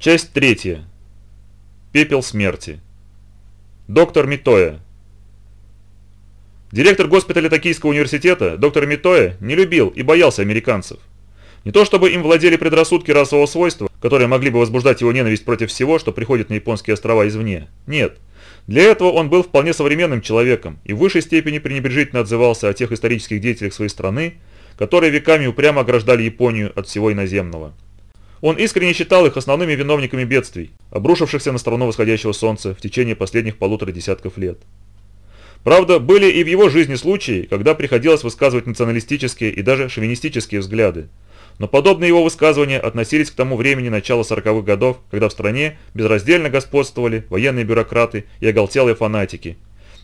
Часть третья. Пепел смерти. Доктор Митоя. Директор госпиталя Токийского университета, доктор Митоя, не любил и боялся американцев. Не то чтобы им владели предрассудки расового свойства, которые могли бы возбуждать его ненависть против всего, что приходит на японские острова извне. Нет. Для этого он был вполне современным человеком и в высшей степени пренебрежительно отзывался о тех исторических деятелях своей страны, которые веками упрямо ограждали Японию от всего иноземного. Он искренне считал их основными виновниками бедствий, обрушившихся на страну восходящего солнца в течение последних полутора десятков лет. Правда, были и в его жизни случаи, когда приходилось высказывать националистические и даже шовинистические взгляды, но подобные его высказывания относились к тому времени начала 40-х годов, когда в стране безраздельно господствовали военные бюрократы и оголтелые фанатики,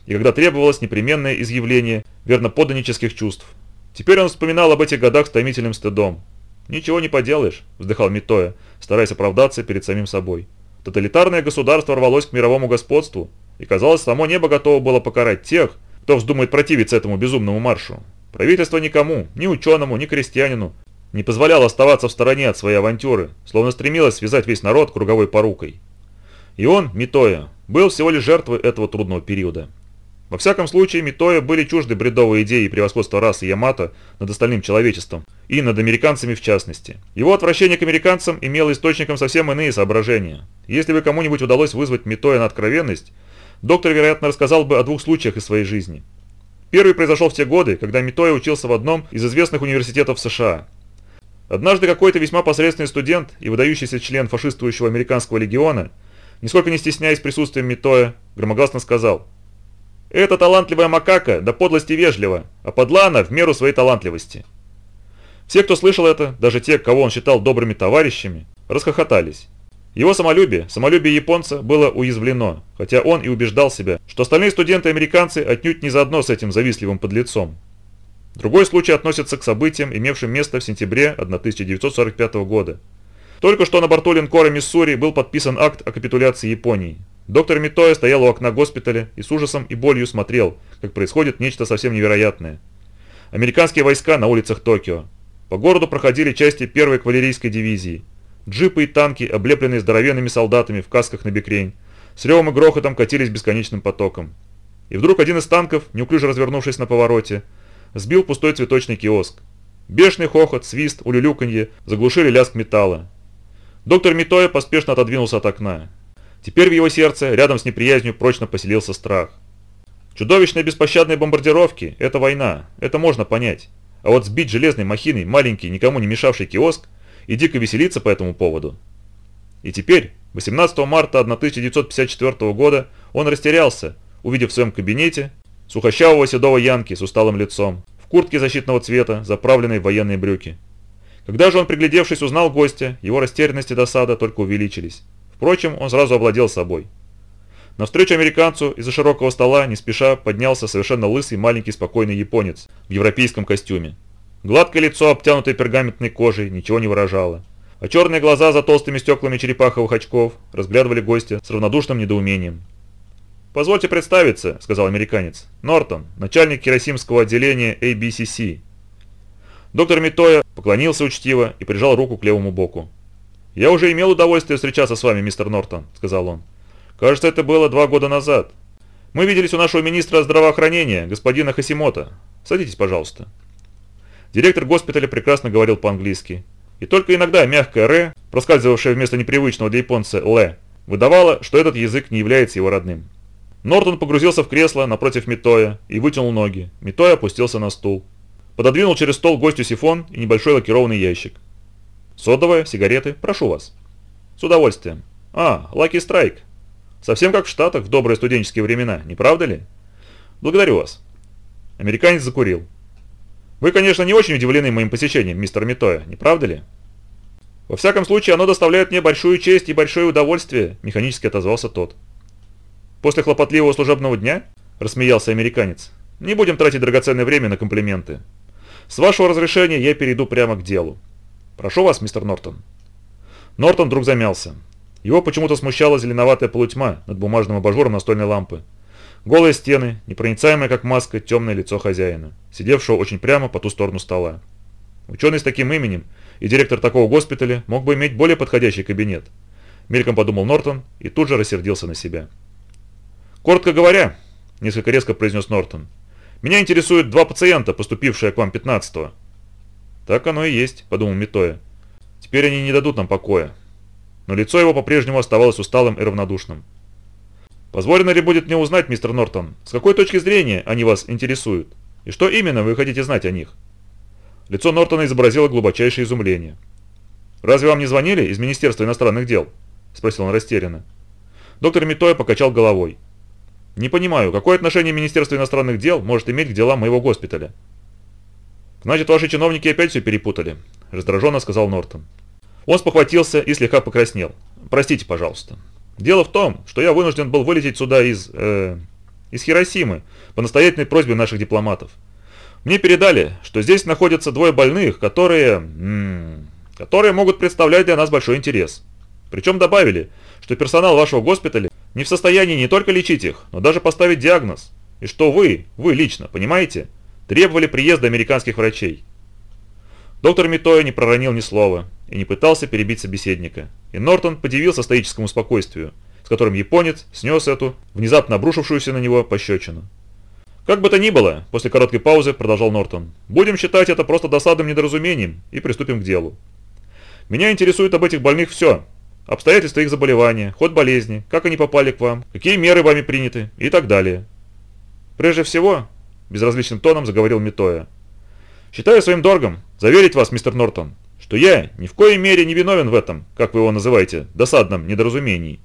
и когда требовалось непременное изъявление верноподданнических чувств. Теперь он вспоминал об этих годах с томительным стыдом. «Ничего не поделаешь», – вздыхал Митоя, стараясь оправдаться перед самим собой. Тоталитарное государство рвалось к мировому господству, и казалось, само небо готово было покарать тех, кто вздумает противиться этому безумному маршу. Правительство никому, ни ученому, ни крестьянину, не позволяло оставаться в стороне от своей авантюры, словно стремилось связать весь народ круговой порукой. И он, Митоя, был всего лишь жертвой этого трудного периода. Во всяком случае, Митоя были чужды бредовые идеи превосходства расы Ямато над остальным человечеством, и над американцами в частности. Его отвращение к американцам имело источником совсем иные соображения. Если бы кому-нибудь удалось вызвать Митоя на откровенность, доктор, вероятно, рассказал бы о двух случаях из своей жизни. Первый произошел в те годы, когда Митоя учился в одном из известных университетов США. Однажды какой-то весьма посредственный студент и выдающийся член фашистующего американского легиона, нисколько не стесняясь присутствием Митоя, громогласно сказал «Это талантливая макака, до подлости вежлива, а подлана в меру своей талантливости». Все, кто слышал это, даже те, кого он считал добрыми товарищами, расхохотались. Его самолюбие, самолюбие японца было уязвлено, хотя он и убеждал себя, что остальные студенты-американцы отнюдь не заодно с этим завистливым подлецом. Другой случай относится к событиям, имевшим место в сентябре 1945 года. Только что на борту линкора «Миссури» был подписан акт о капитуляции Японии. Доктор Митоя стоял у окна госпиталя и с ужасом и болью смотрел, как происходит нечто совсем невероятное. Американские войска на улицах Токио. По городу проходили части первой кавалерийской дивизии. Джипы и танки, облепленные здоровенными солдатами в касках на бекрень, с ревом и грохотом катились бесконечным потоком. И вдруг один из танков, неуклюже развернувшись на повороте, сбил пустой цветочный киоск. Бешеный хохот, свист, улюлюканье заглушили лязг металла. Доктор Митоя поспешно отодвинулся от окна. Теперь в его сердце, рядом с неприязнью, прочно поселился страх. Чудовищные беспощадные бомбардировки – это война, это можно понять. А вот сбить железной махиной маленький, никому не мешавший киоск и дико веселиться по этому поводу. И теперь, 18 марта 1954 года, он растерялся, увидев в своем кабинете сухощавого седого Янки с усталым лицом, в куртке защитного цвета, заправленной в военные брюки. Когда же он, приглядевшись, узнал гостя, его растерянность и досада только увеличились. Впрочем, он сразу овладел собой. Навстречу американцу из-за широкого стола не спеша поднялся совершенно лысый маленький спокойный японец в европейском костюме. Гладкое лицо, обтянутое пергаментной кожей, ничего не выражало. А черные глаза за толстыми стеклами черепаховых очков разглядывали гостя с равнодушным недоумением. «Позвольте представиться», — сказал американец. «Нортон, начальник керосимского отделения ABCC». Доктор Митоя поклонился учтиво и прижал руку к левому боку. «Я уже имел удовольствие встречаться с вами, мистер Нортон», — сказал он. Кажется, это было два года назад. Мы виделись у нашего министра здравоохранения, господина Хасимота. Садитесь, пожалуйста. Директор госпиталя прекрасно говорил по-английски. И только иногда мягкая «р», проскальзывавшая вместо непривычного для японца «л», выдавала, что этот язык не является его родным. Нортон погрузился в кресло напротив Митоя и вытянул ноги. Митой опустился на стул. Пододвинул через стол гостю сифон и небольшой лакированный ящик. «Содовая, сигареты, прошу вас». «С удовольствием». «А, Лаки Страйк. Совсем как в Штатах в добрые студенческие времена, не правда ли? Благодарю вас. Американец закурил. Вы, конечно, не очень удивлены моим посещением, мистер Митоя, не правда ли? Во всяком случае, оно доставляет мне большую честь и большое удовольствие, механически отозвался тот. После хлопотливого служебного дня? Рассмеялся американец. Не будем тратить драгоценное время на комплименты. С вашего разрешения я перейду прямо к делу. Прошу вас, мистер Нортон. Нортон вдруг замялся. Его почему-то смущала зеленоватая полутьма над бумажным абажуром настольной лампы. Голые стены, непроницаемое как маска, темное лицо хозяина, сидевшего очень прямо по ту сторону стола. Ученый с таким именем и директор такого госпиталя мог бы иметь более подходящий кабинет. Мельком подумал Нортон и тут же рассердился на себя. «Коротко говоря», – несколько резко произнес Нортон, – «меня интересуют два пациента, поступившие к вам 15-го». «Так оно и есть», – подумал Митоя. «Теперь они не дадут нам покоя». Но лицо его по-прежнему оставалось усталым и равнодушным. «Позволено ли будет мне узнать, мистер Нортон, с какой точки зрения они вас интересуют? И что именно вы хотите знать о них?» Лицо Нортона изобразило глубочайшее изумление. «Разве вам не звонили из Министерства иностранных дел?» – спросил он растерянно. Доктор Митоя покачал головой. Не понимаю, какое отношение Министерство иностранных дел может иметь к делам моего госпиталя? Значит, ваши чиновники опять все перепутали, раздраженно сказал Нортон. Он спохватился и слегка покраснел. Простите, пожалуйста. Дело в том, что я вынужден был вылететь сюда из... Э, из Хиросимы по настоятельной просьбе наших дипломатов. Мне передали, что здесь находятся двое больных, которые... М -м, которые могут представлять для нас большой интерес. Причем добавили, что персонал вашего госпиталя не в состоянии не только лечить их, но даже поставить диагноз. И что вы, вы лично, понимаете, требовали приезда американских врачей. Доктор Митоя не проронил ни слова и не пытался перебить собеседника. И Нортон подивился стоическому спокойствию, с которым японец снес эту, внезапно обрушившуюся на него, пощечину. «Как бы то ни было», – после короткой паузы продолжал Нортон, – «будем считать это просто досадным недоразумением и приступим к делу. Меня интересует об этих больных все, обстоятельства их заболевания, ход болезни, как они попали к вам, какие меры вами приняты и так далее. Прежде всего, безразличным тоном заговорил Митоя. Считаю своим долгом заверить вас, мистер Нортон, что я ни в коей мере не виновен в этом, как вы его называете, досадном недоразумении.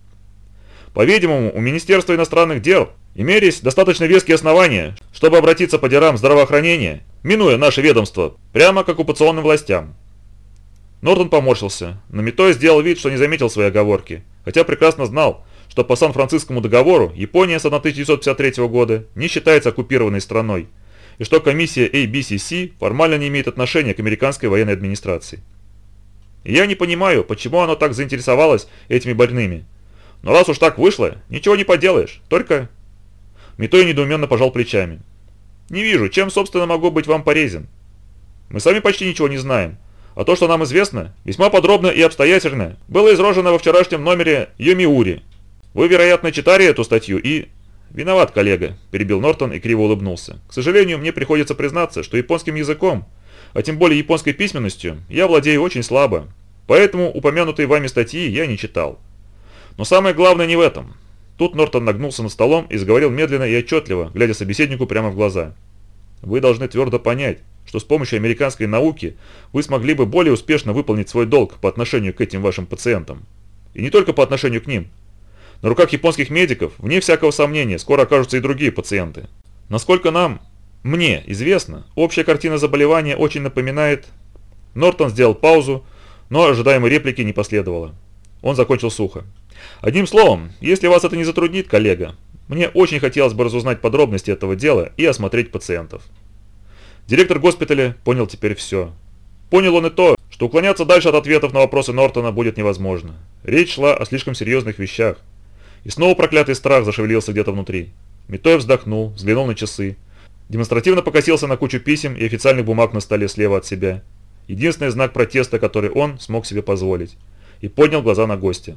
По-видимому, у Министерства иностранных дел имелись достаточно веские основания, чтобы обратиться по делам здравоохранения, минуя наше ведомство, прямо к оккупационным властям. Нортон поморщился, но Митой сделал вид, что не заметил своей оговорки, хотя прекрасно знал, что по Сан-Францискому договору Япония с 1953 года не считается оккупированной страной, и что комиссия ABCC формально не имеет отношения к американской военной администрации. И я не понимаю, почему оно так заинтересовалось этими больными. Но раз уж так вышло, ничего не поделаешь, только... Митой недоуменно пожал плечами. Не вижу, чем, собственно, могу быть вам полезен. Мы сами почти ничего не знаем, а то, что нам известно, весьма подробно и обстоятельно, было изложено во вчерашнем номере Йомиури. Вы, вероятно, читали эту статью и... «Виноват, коллега», – перебил Нортон и криво улыбнулся. «К сожалению, мне приходится признаться, что японским языком, а тем более японской письменностью, я владею очень слабо, поэтому упомянутые вами статьи я не читал. Но самое главное не в этом». Тут Нортон нагнулся над столом и заговорил медленно и отчетливо, глядя собеседнику прямо в глаза. «Вы должны твердо понять, что с помощью американской науки вы смогли бы более успешно выполнить свой долг по отношению к этим вашим пациентам. И не только по отношению к ним. На руках японских медиков, вне всякого сомнения, скоро окажутся и другие пациенты. Насколько нам, мне, известно, общая картина заболевания очень напоминает... Нортон сделал паузу, но ожидаемой реплики не последовало. Он закончил сухо. Одним словом, если вас это не затруднит, коллега, мне очень хотелось бы разузнать подробности этого дела и осмотреть пациентов. Директор госпиталя понял теперь все. Понял он и то, что уклоняться дальше от ответов на вопросы Нортона будет невозможно. Речь шла о слишком серьезных вещах. И снова проклятый страх зашевелился где-то внутри. Митой вздохнул, взглянул на часы. Демонстративно покосился на кучу писем и официальных бумаг на столе слева от себя. Единственный знак протеста, который он смог себе позволить. И поднял глаза на гостя.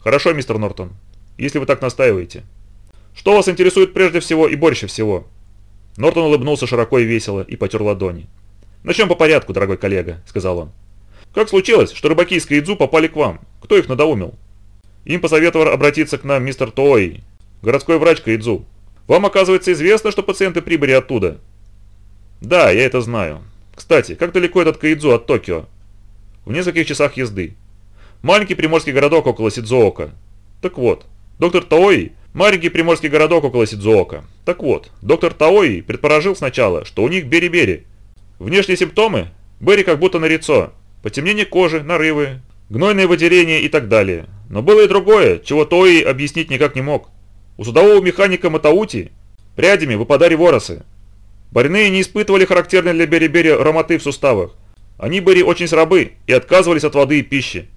«Хорошо, мистер Нортон, если вы так настаиваете. Что вас интересует прежде всего и больше всего?» Нортон улыбнулся широко и весело и потер ладони. «Начнем по порядку, дорогой коллега», — сказал он. «Как случилось, что рыбаки из Каидзу попали к вам? Кто их надоумил?» «Им посоветовал обратиться к нам мистер Тои, городской врач Каидзу. Вам, оказывается, известно, что пациенты прибыли оттуда?» «Да, я это знаю. Кстати, как далеко этот Каидзу от Токио?» «В нескольких часах езды. Маленький приморский городок около Сидзуока. Так вот, доктор Тои Маленький приморский городок около Сидзуока. Так вот, доктор Таои предположил сначала, что у них бери-бери. Внешние симптомы? Бери как будто на лицо. Потемнение кожи, нарывы, гнойное выделение и так далее. Но было и другое, чего Тои объяснить никак не мог. У судового механика Матаути прядями выпадали воросы. Больные не испытывали характерной для бери-бери ромоты в суставах. Они были очень слабы и отказывались от воды и пищи.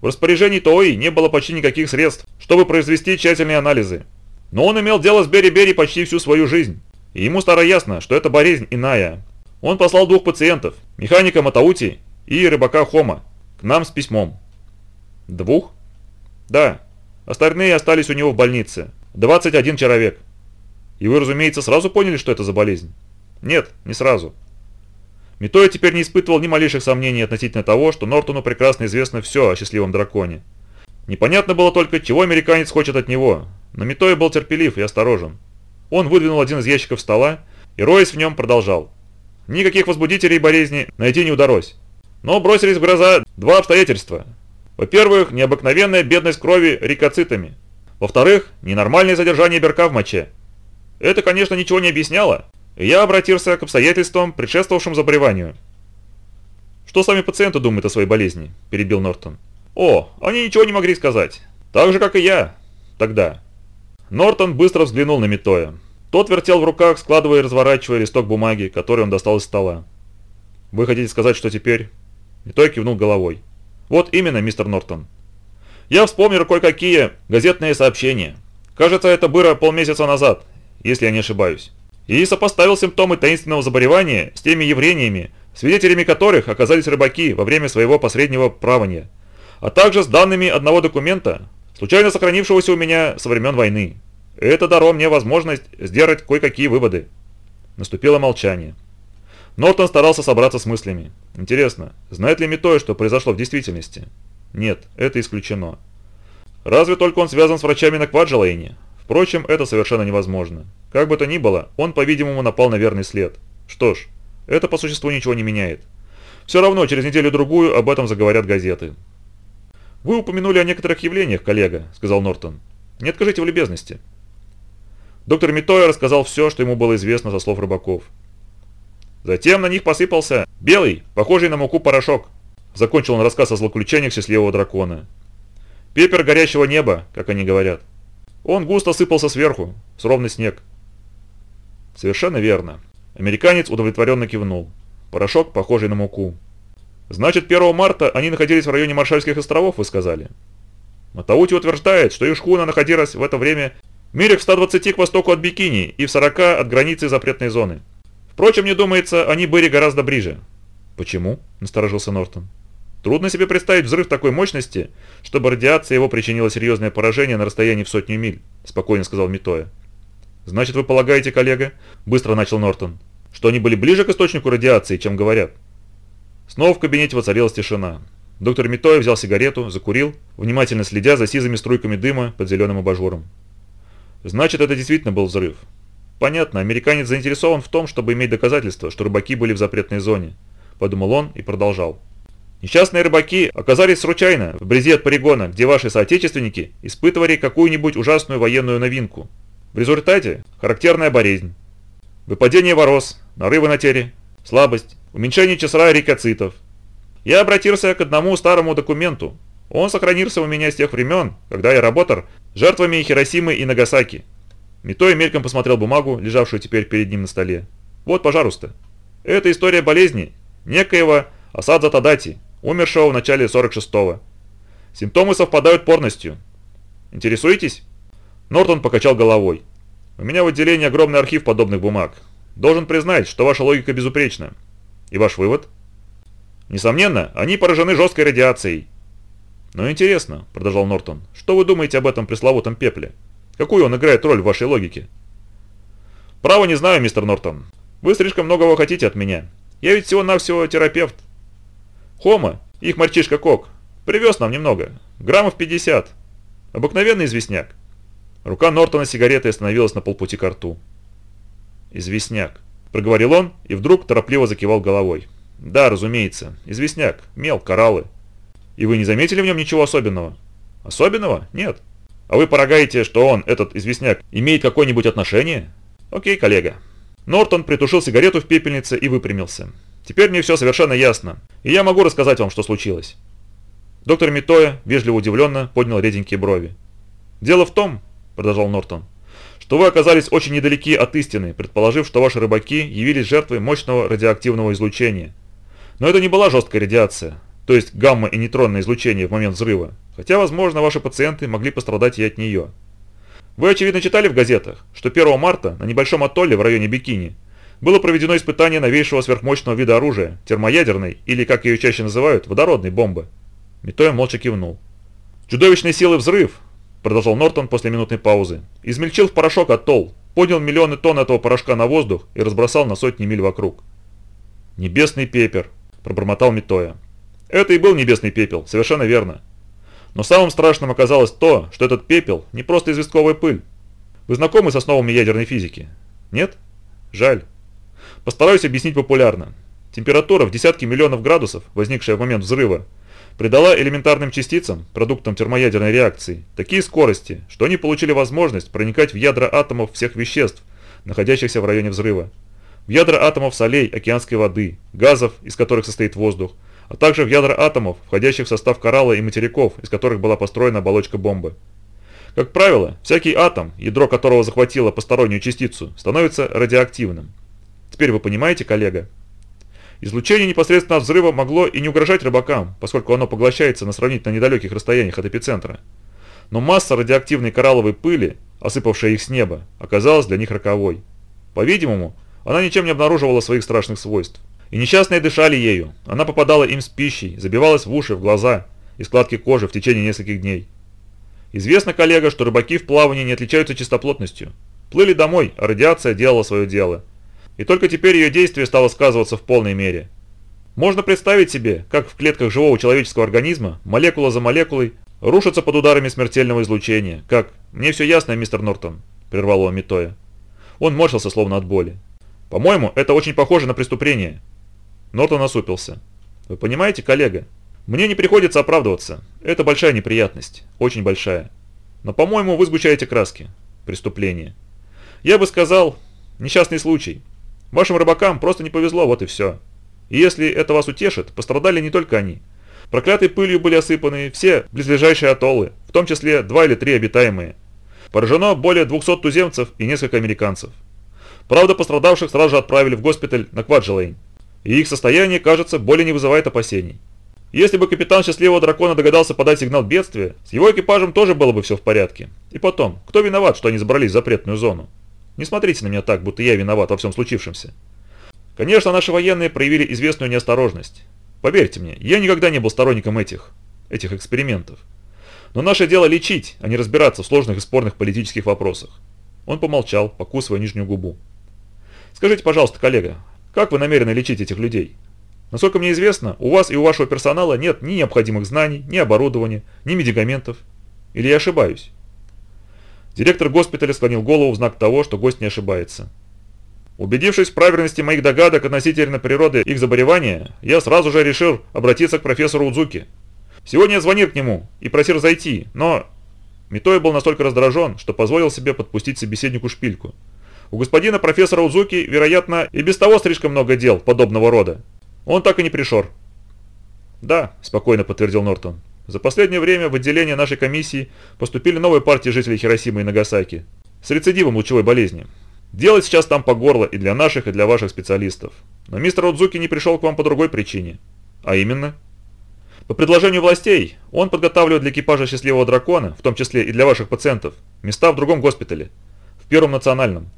В распоряжении ТОИ не было почти никаких средств, чтобы произвести тщательные анализы. Но он имел дело с Бери-Бери почти всю свою жизнь. И ему стало ясно, что эта болезнь иная. Он послал двух пациентов, механика Матаути и рыбака Хома, к нам с письмом. Двух? Да. Остальные остались у него в больнице. 21 человек. И вы, разумеется, сразу поняли, что это за болезнь? Нет, не сразу. Митоя теперь не испытывал ни малейших сомнений относительно того, что Нортону прекрасно известно все о счастливом драконе. Непонятно было только, чего американец хочет от него, но Митоя был терпелив и осторожен. Он выдвинул один из ящиков стола, и Ройс в нем продолжал. Никаких возбудителей болезни найти не удалось. Но бросились в глаза два обстоятельства. Во-первых, необыкновенная бедность крови рикоцитами. Во-вторых, ненормальное задержание берка в моче. Это, конечно, ничего не объясняло, я обратился к обстоятельствам, предшествовавшим заболеванию. «Что сами пациенты думают о своей болезни?» – перебил Нортон. «О, они ничего не могли сказать. Так же, как и я. Тогда». Нортон быстро взглянул на Митоя. Тот вертел в руках, складывая и разворачивая листок бумаги, который он достал из стола. «Вы хотите сказать, что теперь?» Митой кивнул головой. «Вот именно, мистер Нортон. Я вспомнил кое-какие газетные сообщения. Кажется, это было полмесяца назад, если я не ошибаюсь. И сопоставил симптомы таинственного заболевания с теми явлениями, свидетелями которых оказались рыбаки во время своего последнего плавания, а также с данными одного документа, случайно сохранившегося у меня со времен войны. Это дало мне возможность сделать кое-какие выводы. Наступило молчание. Нортон старался собраться с мыслями. Интересно, знает ли Митой, что произошло в действительности? Нет, это исключено. Разве только он связан с врачами на Кваджалейне? Впрочем, это совершенно невозможно. Как бы то ни было, он, по-видимому, напал на верный след. Что ж, это по существу ничего не меняет. Все равно, через неделю-другую об этом заговорят газеты. «Вы упомянули о некоторых явлениях, коллега», — сказал Нортон. «Не откажите в любезности». Доктор Митоя рассказал все, что ему было известно со слов рыбаков. Затем на них посыпался белый, похожий на муку порошок. Закончил он рассказ о злоключениях счастливого дракона. Пепер горящего неба, как они говорят. Он густо сыпался сверху, с ровный снег. Совершенно верно. Американец удовлетворенно кивнул. Порошок, похожий на муку. Значит, 1 марта они находились в районе Маршальских островов, вы сказали? Матаути утверждает, что их шхуна находилась в это время в милях в 120 к востоку от Бикини и в 40 от границы запретной зоны. Впрочем, мне думается, они были гораздо ближе. Почему? Насторожился Нортон. Трудно себе представить взрыв такой мощности, чтобы радиация его причинила серьезное поражение на расстоянии в сотню миль, спокойно сказал Митоя. Значит, вы полагаете, коллега, быстро начал Нортон, что они были ближе к источнику радиации, чем говорят? Снова в кабинете воцарилась тишина. Доктор Митоя взял сигарету, закурил, внимательно следя за сизыми струйками дыма под зеленым абажуром. Значит, это действительно был взрыв. Понятно, американец заинтересован в том, чтобы иметь доказательства, что рыбаки были в запретной зоне. Подумал он и продолжал. Несчастные рыбаки оказались случайно вблизи от полигона, где ваши соотечественники испытывали какую-нибудь ужасную военную новинку. В результате характерная болезнь. Выпадение ворос, нарывы на теле, слабость, уменьшение числа рикоцитов. Я обратился к одному старому документу. Он сохранился у меня с тех времен, когда я работал жертвами Хиросимы и Нагасаки. Митой мельком посмотрел бумагу, лежавшую теперь перед ним на столе. «Вот, пожалуйста. Это история болезни некоего Асадза Тадати, умершего в начале 46-го. Симптомы совпадают полностью. Интересуетесь?» Нортон покачал головой. «У меня в отделении огромный архив подобных бумаг. Должен признать, что ваша логика безупречна. И ваш вывод?» «Несомненно, они поражены жесткой радиацией». «Но интересно», — продолжал Нортон, — «что вы думаете об этом пресловутом пепле?» Какую он играет роль в вашей логике? Право не знаю, мистер Нортон. Вы слишком многого хотите от меня. Я ведь всего-навсего терапевт. Хома, их мальчишка Кок, привез нам немного. Граммов 50. Обыкновенный известняк. Рука Нортона сигаретой остановилась на полпути к рту. «Известняк», – проговорил он и вдруг торопливо закивал головой. «Да, разумеется, известняк, мел, кораллы. И вы не заметили в нем ничего особенного?» «Особенного? Нет. А вы полагаете, что он, этот известняк, имеет какое-нибудь отношение? Окей, коллега. Нортон притушил сигарету в пепельнице и выпрямился. Теперь мне все совершенно ясно, и я могу рассказать вам, что случилось. Доктор Митоя, вежливо удивленно, поднял реденькие брови. «Дело в том», — продолжал Нортон, — «что вы оказались очень недалеки от истины, предположив, что ваши рыбаки явились жертвой мощного радиоактивного излучения. Но это не была жесткая радиация, то есть гамма и нейтронное излучение в момент взрыва, хотя, возможно, ваши пациенты могли пострадать и от нее. Вы, очевидно, читали в газетах, что 1 марта на небольшом атолле в районе Бикини было проведено испытание новейшего сверхмощного вида оружия, термоядерной, или, как ее чаще называют, водородной бомбы. Митоя молча кивнул. Чудовищной силы взрыв, продолжал Нортон после минутной паузы, измельчил в порошок атолл, поднял миллионы тонн этого порошка на воздух и разбросал на сотни миль вокруг. «Небесный пепер», – пробормотал Митоя. «Это и был небесный пепел, совершенно верно. Но самым страшным оказалось то, что этот пепел не просто известковая пыль. Вы знакомы с основами ядерной физики? Нет? Жаль. Постараюсь объяснить популярно. Температура в десятки миллионов градусов, возникшая в момент взрыва, придала элементарным частицам, продуктам термоядерной реакции, такие скорости, что они получили возможность проникать в ядра атомов всех веществ, находящихся в районе взрыва. В ядра атомов солей, океанской воды, газов, из которых состоит воздух, а также в ядра атомов, входящих в состав коралла и материков, из которых была построена оболочка бомбы. Как правило, всякий атом, ядро которого захватило постороннюю частицу, становится радиоактивным. Теперь вы понимаете, коллега? Излучение непосредственно от взрыва могло и не угрожать рыбакам, поскольку оно поглощается на сравнительно недалеких расстояниях от эпицентра. Но масса радиоактивной коралловой пыли, осыпавшая их с неба, оказалась для них роковой. По-видимому, она ничем не обнаруживала своих страшных свойств. И несчастные дышали ею, она попадала им с пищей, забивалась в уши, в глаза и складки кожи в течение нескольких дней. Известно, коллега, что рыбаки в плавании не отличаются чистоплотностью. Плыли домой, а радиация делала свое дело. И только теперь ее действие стало сказываться в полной мере. Можно представить себе, как в клетках живого человеческого организма, молекула за молекулой, рушатся под ударами смертельного излучения, как «Мне все ясно, мистер Нортон», – прервал его Митоя. Он морщился словно от боли. «По-моему, это очень похоже на преступление». Нортон насупился. «Вы понимаете, коллега, мне не приходится оправдываться. Это большая неприятность. Очень большая. Но, по-моему, вы сгущаете краски. Преступление. Я бы сказал, несчастный случай. Вашим рыбакам просто не повезло, вот и все. И если это вас утешит, пострадали не только они. Проклятой пылью были осыпаны все близлежащие атоллы, в том числе два или три обитаемые. Поражено более 200 туземцев и несколько американцев. Правда, пострадавших сразу же отправили в госпиталь на Кваджелейн. И их состояние, кажется, более не вызывает опасений. Если бы капитан Счастливого Дракона догадался подать сигнал бедствия, с его экипажем тоже было бы все в порядке. И потом, кто виноват, что они забрались в запретную зону? Не смотрите на меня так, будто я виноват во всем случившемся. Конечно, наши военные проявили известную неосторожность. Поверьте мне, я никогда не был сторонником этих, этих экспериментов. Но наше дело лечить, а не разбираться в сложных и спорных политических вопросах. Он помолчал, покусывая нижнюю губу. Скажите, пожалуйста, коллега, как вы намерены лечить этих людей? Насколько мне известно, у вас и у вашего персонала нет ни необходимых знаний, ни оборудования, ни медикаментов. Или я ошибаюсь? Директор госпиталя склонил голову в знак того, что гость не ошибается. Убедившись в правильности моих догадок относительно природы их заболевания, я сразу же решил обратиться к профессору Удзуки. Сегодня я звонил к нему и просил зайти, но... Митой был настолько раздражен, что позволил себе подпустить собеседнику шпильку. У господина профессора Удзуки, вероятно, и без того слишком много дел подобного рода. Он так и не пришел. Да, спокойно подтвердил Нортон. За последнее время в отделение нашей комиссии поступили новые партии жителей Хиросимы и Нагасаки с рецидивом лучевой болезни. Делать сейчас там по горло и для наших, и для ваших специалистов. Но мистер Удзуки не пришел к вам по другой причине. А именно? По предложению властей, он подготавливает для экипажа Счастливого Дракона, в том числе и для ваших пациентов, места в другом госпитале, в Первом Национальном.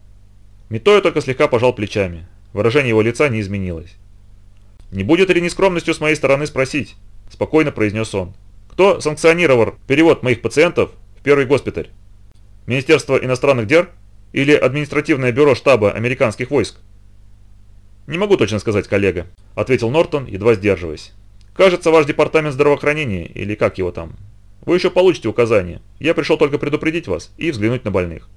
Митоя только слегка пожал плечами. Выражение его лица не изменилось. «Не будет ли нескромностью с моей стороны спросить?» – спокойно произнес он. «Кто санкционировал перевод моих пациентов в первый госпиталь? Министерство иностранных дел или административное бюро штаба американских войск?» «Не могу точно сказать, коллега», – ответил Нортон, едва сдерживаясь. «Кажется, ваш департамент здравоохранения, или как его там. Вы еще получите указания. Я пришел только предупредить вас и взглянуть на больных.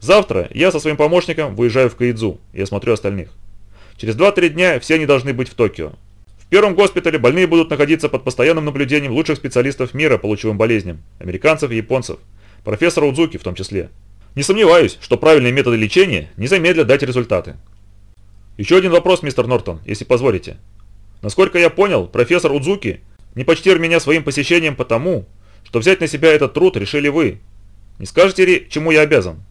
Завтра я со своим помощником выезжаю в Каидзу и осмотрю остальных. Через 2-3 дня все они должны быть в Токио. В первом госпитале больные будут находиться под постоянным наблюдением лучших специалистов мира по лучевым болезням, американцев и японцев, профессора Удзуки в том числе. Не сомневаюсь, что правильные методы лечения не замедлят дать результаты. Еще один вопрос, мистер Нортон, если позволите. Насколько я понял, профессор Удзуки не почтил меня своим посещением потому, что взять на себя этот труд решили вы. Не скажете ли, чему я обязан?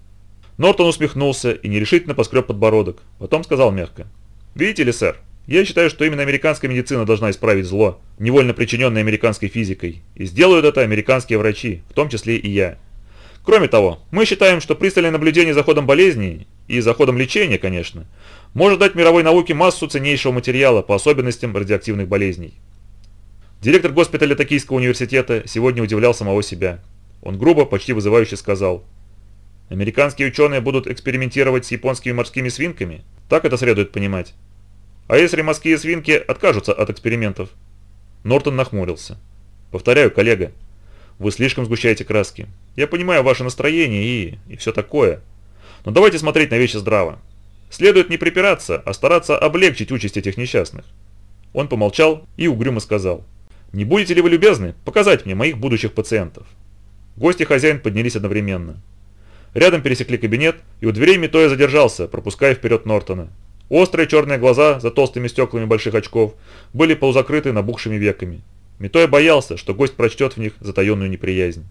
Нортон усмехнулся и нерешительно поскреб подбородок, потом сказал мягко. Видите ли, сэр, я считаю, что именно американская медицина должна исправить зло, невольно причиненное американской физикой, и сделают это американские врачи, в том числе и я. Кроме того, мы считаем, что пристальное наблюдение за ходом болезни, и за ходом лечения, конечно, может дать мировой науке массу ценнейшего материала по особенностям радиоактивных болезней. Директор госпиталя Токийского университета сегодня удивлял самого себя. Он грубо, почти вызывающе сказал. «Американские ученые будут экспериментировать с японскими морскими свинками? Так это следует понимать. А если морские свинки откажутся от экспериментов?» Нортон нахмурился. «Повторяю, коллега, вы слишком сгущаете краски. Я понимаю ваше настроение и... и все такое. Но давайте смотреть на вещи здраво. Следует не припираться, а стараться облегчить участь этих несчастных». Он помолчал и угрюмо сказал. «Не будете ли вы любезны показать мне моих будущих пациентов?» Гость и хозяин поднялись одновременно. Рядом пересекли кабинет, и у дверей Митоя задержался, пропуская вперед Нортона. Острые черные глаза за толстыми стеклами больших очков были полузакрыты набухшими веками. Митой боялся, что гость прочтет в них затаенную неприязнь.